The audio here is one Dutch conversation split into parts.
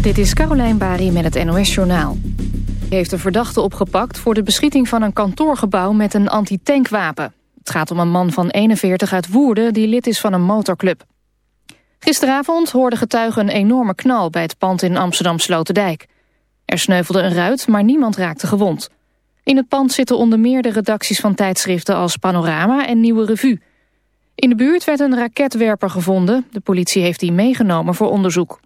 Dit is Carolijn Bari met het NOS Journaal. Heeft een verdachte opgepakt voor de beschieting van een kantoorgebouw met een anti-tankwapen. Het gaat om een man van 41 uit Woerden die lid is van een motorclub. Gisteravond hoorden getuigen een enorme knal bij het pand in Amsterdam Sloterdijk. Er sneuvelde een ruit, maar niemand raakte gewond. In het pand zitten onder meer de redacties van tijdschriften als Panorama en Nieuwe Revue. In de buurt werd een raketwerper gevonden. De politie heeft die meegenomen voor onderzoek.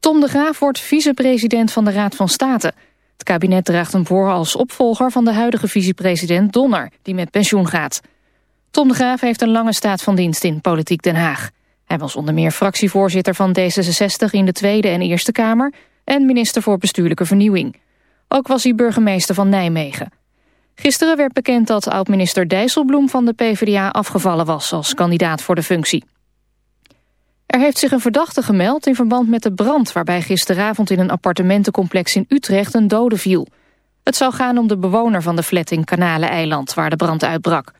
Tom de Graaf wordt vicepresident van de Raad van State. Het kabinet draagt hem voor als opvolger van de huidige vicepresident Donner, die met pensioen gaat. Tom de Graaf heeft een lange staat van dienst in Politiek Den Haag. Hij was onder meer fractievoorzitter van D66 in de Tweede en Eerste Kamer... en minister voor Bestuurlijke Vernieuwing. Ook was hij burgemeester van Nijmegen. Gisteren werd bekend dat oud-minister Dijsselbloem van de PvdA afgevallen was... als kandidaat voor de functie. Er heeft zich een verdachte gemeld in verband met de brand... waarbij gisteravond in een appartementencomplex in Utrecht een dode viel. Het zou gaan om de bewoner van de flat in Kanaleneiland... waar de brand uitbrak.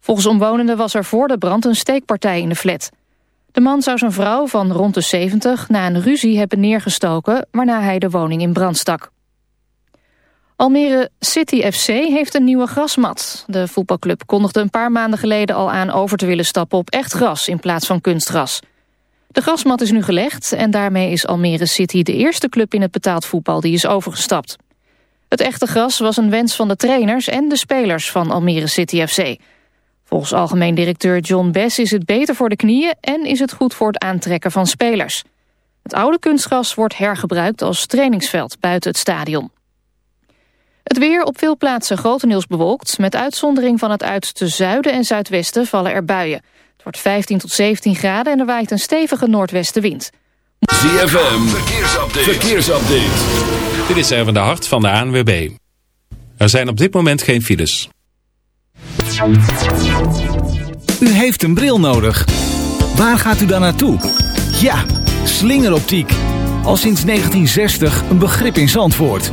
Volgens omwonenden was er voor de brand een steekpartij in de flat. De man zou zijn vrouw van rond de 70 na een ruzie hebben neergestoken... waarna hij de woning in brand stak. Almere City FC heeft een nieuwe grasmat. De voetbalclub kondigde een paar maanden geleden al aan over te willen stappen op echt gras in plaats van kunstgras. De grasmat is nu gelegd en daarmee is Almere City de eerste club in het betaald voetbal die is overgestapt. Het echte gras was een wens van de trainers en de spelers van Almere City FC. Volgens algemeen directeur John Bess is het beter voor de knieën en is het goed voor het aantrekken van spelers. Het oude kunstgras wordt hergebruikt als trainingsveld buiten het stadion. Het weer op veel plaatsen grotendeels bewolkt. Met uitzondering van het uiterste zuiden en zuidwesten vallen er buien. Het wordt 15 tot 17 graden en er waait een stevige noordwestenwind. ZFM, verkeersupdate. verkeersupdate. Dit is even de hart van de ANWB. Er zijn op dit moment geen files. U heeft een bril nodig. Waar gaat u dan naartoe? Ja, slingeroptiek. Al sinds 1960 een begrip in Zandvoort.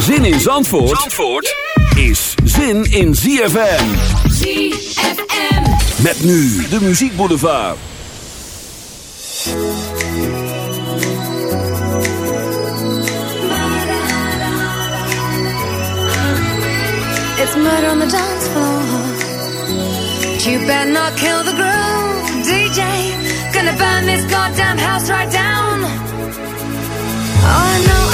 Zin in Zandvoort, Zandvoort is zin in ZFM. ZFM. Met nu de Muziek Boulevard. It's murder on the dance floor. You better not kill the groove, DJ. Gonna burn this goddamn house right down. Oh, I know,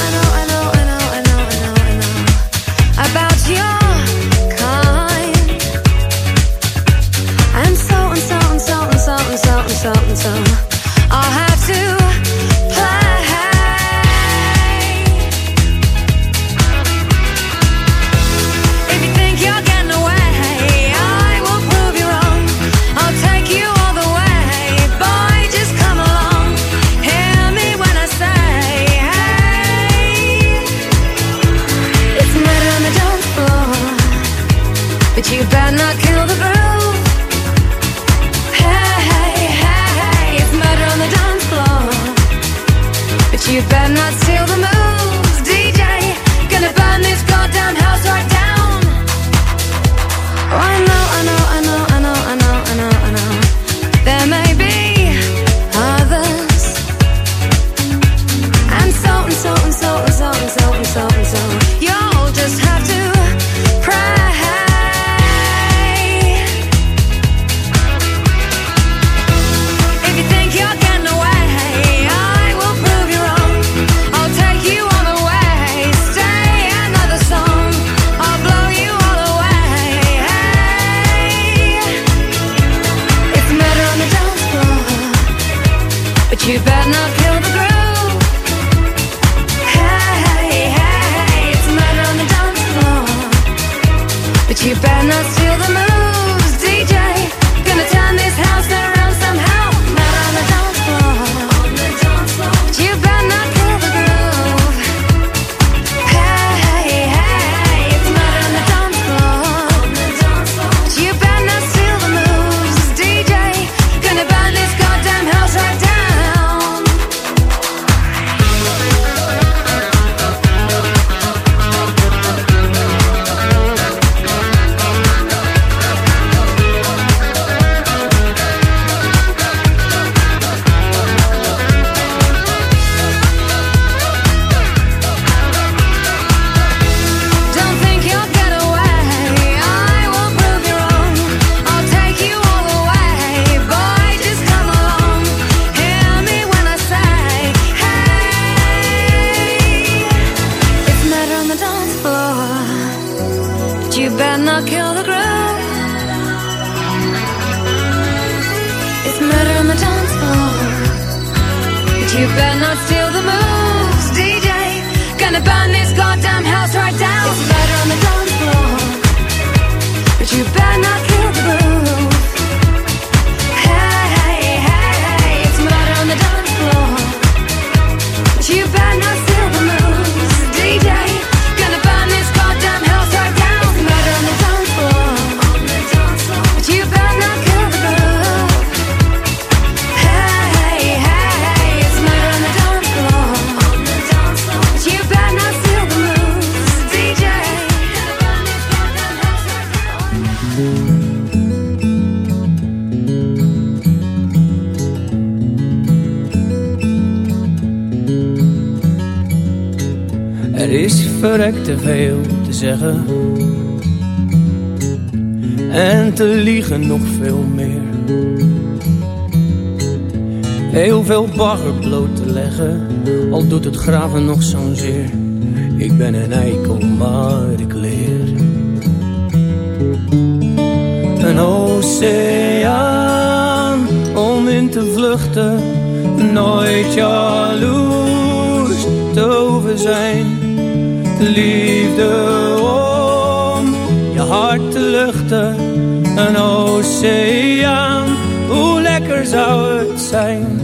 Some. Er is verrekt te veel te zeggen. En te liegen nog veel meer. Heel veel bagger bloot te leggen. Al doet het graven nog zo'n zeer. Ik ben een eikel, maar ik leer. Een oceaan om in te vluchten. Nooit jaloers te over zijn. Liefde om je hart te luchten. Een oceaan, hoe lekker zou het zijn.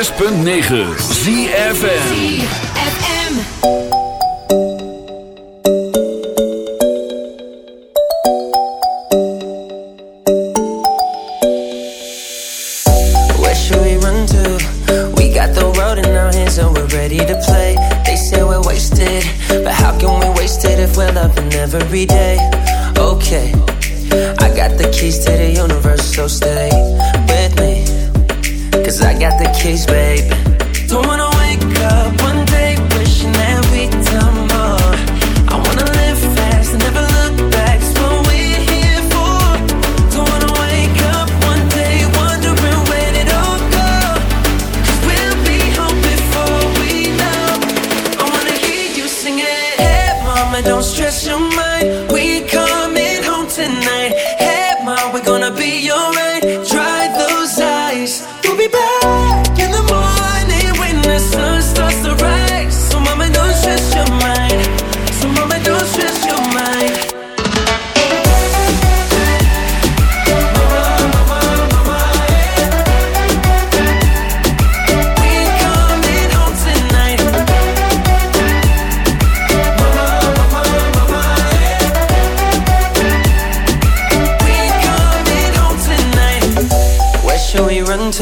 106.9 ZFN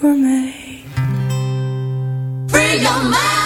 Voor mij. Your mind.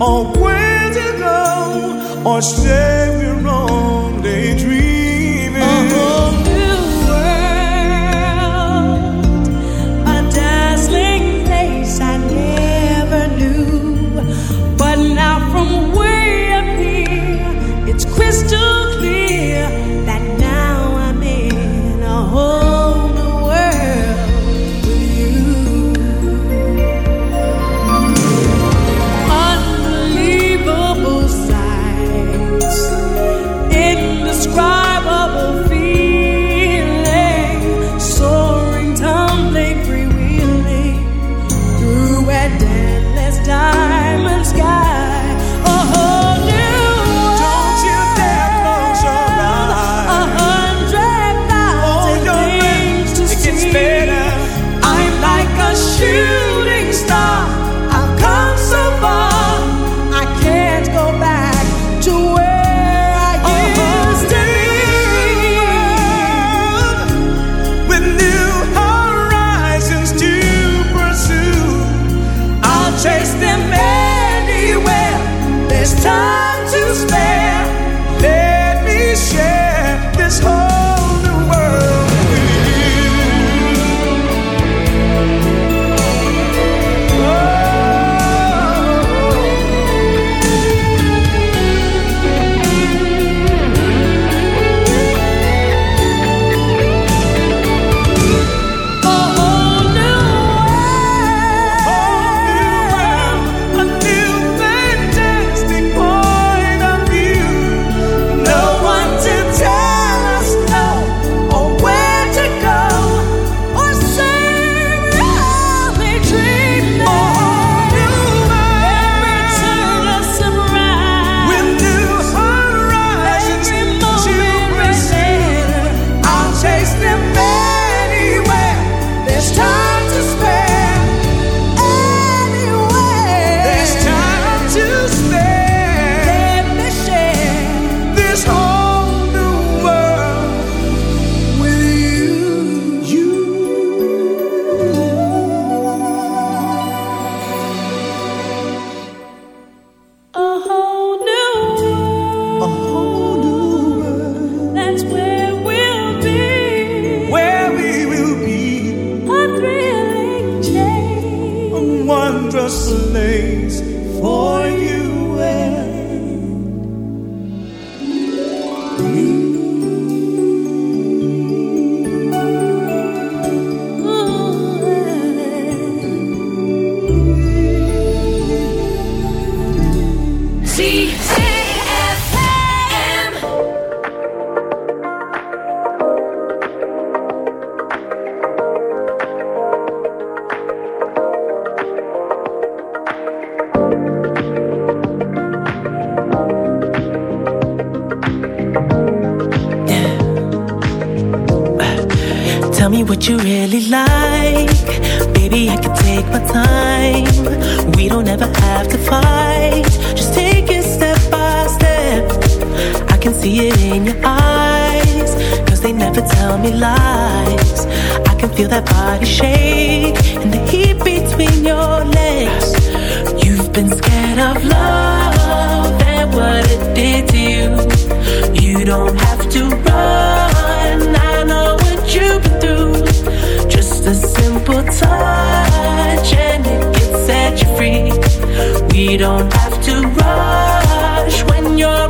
or where to go or Savior on. You don't have to rush when you're